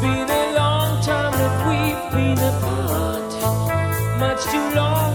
been a long time that we've been apart, much too long.